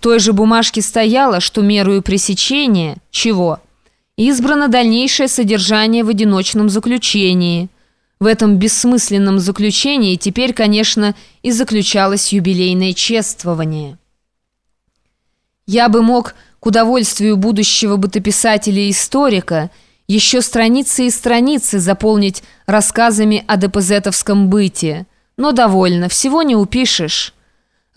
Той же бумажке стояло, что мерою пресечения чего? Избрано дальнейшее содержание в одиночном заключении. В этом бессмысленном заключении теперь, конечно, и заключалось юбилейное чествование. Я бы мог, к удовольствию будущего бытописателя и историка, еще страницы и страницы заполнить рассказами о ДПЗовском быте. Но довольно, всего не упишешь.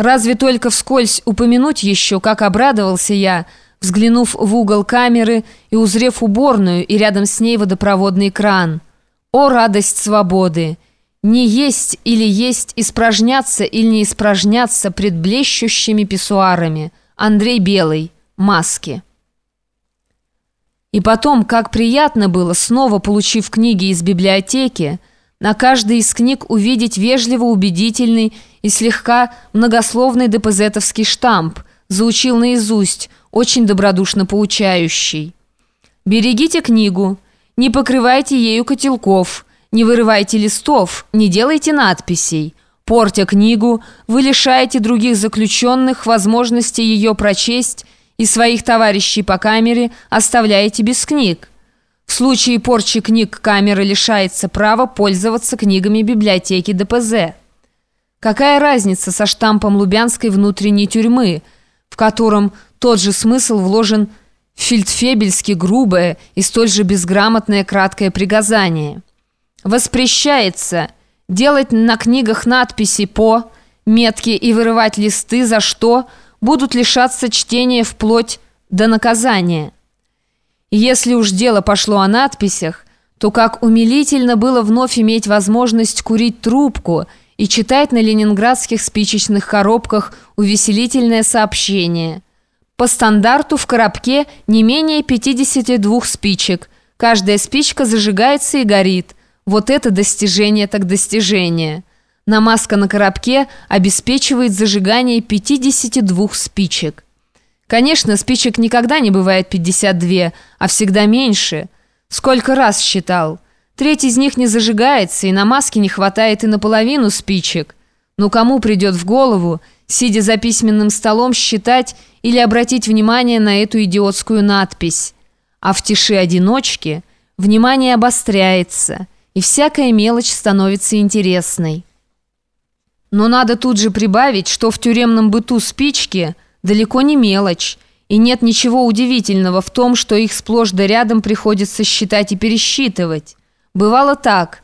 Разве только вскользь упомянуть еще, как обрадовался я, взглянув в угол камеры и узрев уборную и рядом с ней водопроводный кран. О, радость свободы! Не есть или есть, испражняться или не испражняться пред блещущими писсуарами. Андрей Белый. Маски. И потом, как приятно было, снова получив книги из библиотеки, на каждой из книг увидеть вежливо убедительный и слегка многословный депозетовский штамп, заучил наизусть, очень добродушно поучающий. «Берегите книгу, не покрывайте ею котелков, не вырывайте листов, не делайте надписей». Портя книгу, вы лишаете других заключенных возможности ее прочесть и своих товарищей по камере оставляете без книг. В случае порчи книг камера лишается права пользоваться книгами библиотеки ДПЗ. Какая разница со штампом Лубянской внутренней тюрьмы, в котором тот же смысл вложен в фельдфебельски грубое и столь же безграмотное краткое приказание. Воспрещается делать на книгах надписи по, метки и вырывать листы, за что будут лишаться чтения вплоть до наказания. Если уж дело пошло о надписях, то как умилительно было вновь иметь возможность курить трубку и читать на ленинградских спичечных коробках увеселительное сообщение. По стандарту в коробке не менее 52 спичек. Каждая спичка зажигается и горит. Вот это достижение так достижение. Намазка на коробке обеспечивает зажигание 52 спичек. Конечно, спичек никогда не бывает 52, а всегда меньше. Сколько раз считал. Треть из них не зажигается, и на маске не хватает и наполовину спичек. Но кому придет в голову, сидя за письменным столом, считать или обратить внимание на эту идиотскую надпись? А в тиши одиночки внимание обостряется, и всякая мелочь становится интересной. Но надо тут же прибавить, что в тюремном быту спички – далеко не мелочь, и нет ничего удивительного в том, что их сплошь да рядом приходится считать и пересчитывать. Бывало так.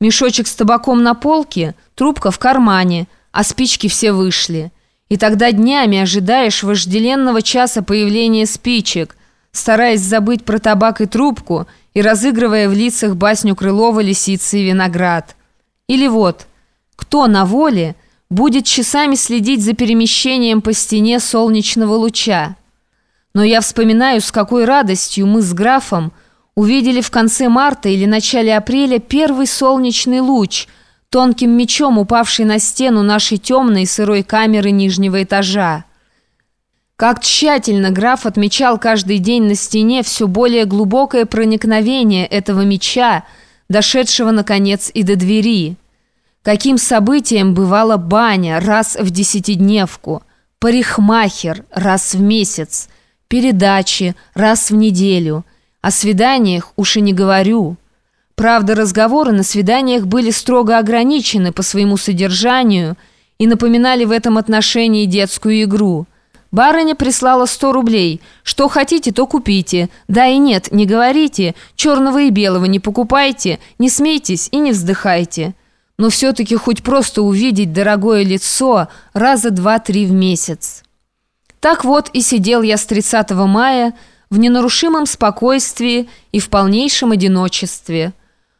Мешочек с табаком на полке, трубка в кармане, а спички все вышли. И тогда днями ожидаешь вожделенного часа появления спичек, стараясь забыть про табак и трубку и разыгрывая в лицах басню Крылова «Лисицы и виноград». Или вот, кто на воле – будет часами следить за перемещением по стене солнечного луча. Но я вспоминаю, с какой радостью мы с графом увидели в конце марта или начале апреля первый солнечный луч, тонким мечом упавший на стену нашей темной сырой камеры нижнего этажа. Как тщательно граф отмечал каждый день на стене все более глубокое проникновение этого меча, дошедшего, наконец, и до двери. Каким событием бывала баня раз в десятидневку, парикмахер раз в месяц, передачи раз в неделю. О свиданиях уж и не говорю. Правда, разговоры на свиданиях были строго ограничены по своему содержанию и напоминали в этом отношении детскую игру. Барыня прислала 100 рублей. Что хотите, то купите. Да и нет, не говорите. Черного и белого не покупайте, не смейтесь и не вздыхайте но все-таки хоть просто увидеть дорогое лицо раза два-три в месяц. Так вот и сидел я с 30 мая в ненарушимом спокойствии и в полнейшем одиночестве.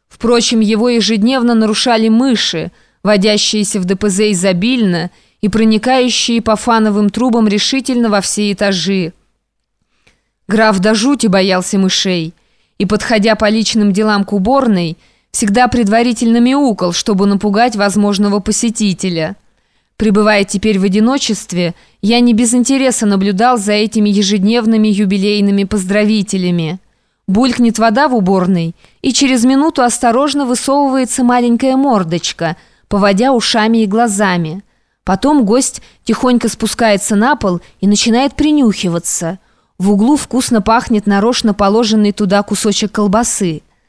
Впрочем, его ежедневно нарушали мыши, водящиеся в ДПЗ изобильно и проникающие по фановым трубам решительно во все этажи. Граф до жути боялся мышей, и, подходя по личным делам к уборной, всегда предварительно мяукал, чтобы напугать возможного посетителя. Пребывая теперь в одиночестве, я не без интереса наблюдал за этими ежедневными юбилейными поздравителями. Булькнет вода в уборной, и через минуту осторожно высовывается маленькая мордочка, поводя ушами и глазами. Потом гость тихонько спускается на пол и начинает принюхиваться. В углу вкусно пахнет нарочно положенный туда кусочек колбасы.